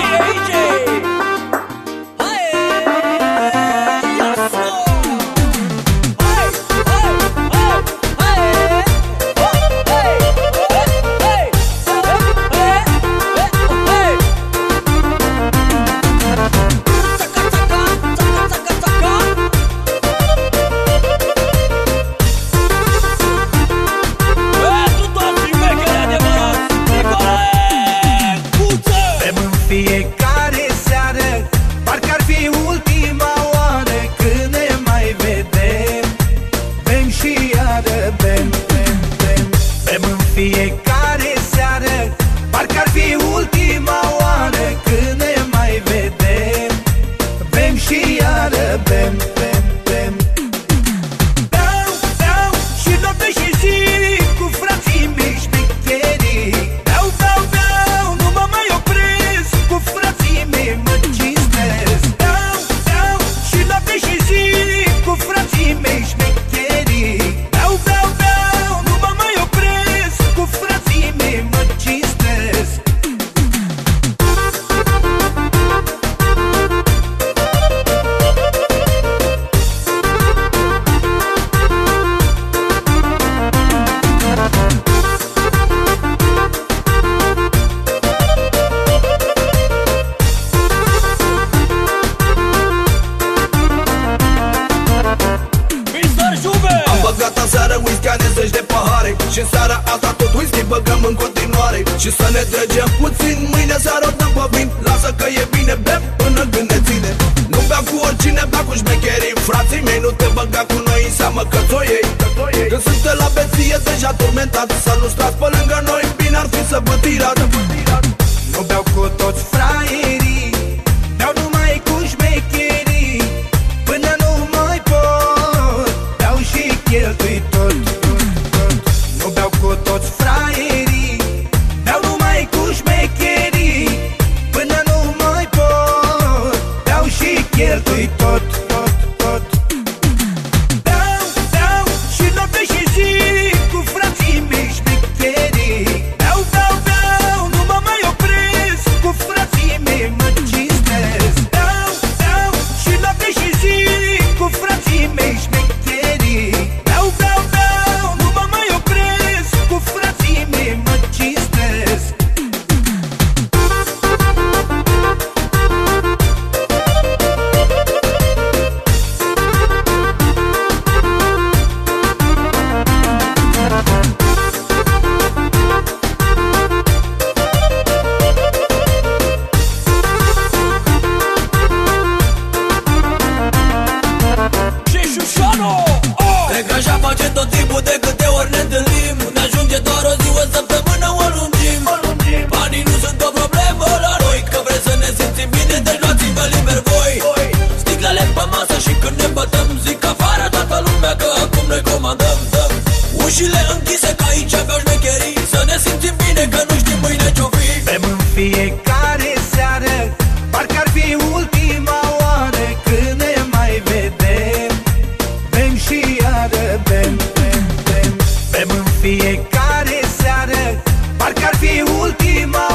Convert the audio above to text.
AJ. asta în seară whisky ne zeci de pahare. Și în seara asta tot whisky băgăm în continuare. Și să ne trăgem puțin, mâine seara o dăm pe vin Lasă că e bine, bem până gând ne ține. Nu beau cu oricine, beau cu șmecherii. Frații mei, nu te băga cu noi în seamă că ți ei Când sunt la beție, deja turmentat Să nu stați pe lângă noi, bine ar fi să vă tirați. lot última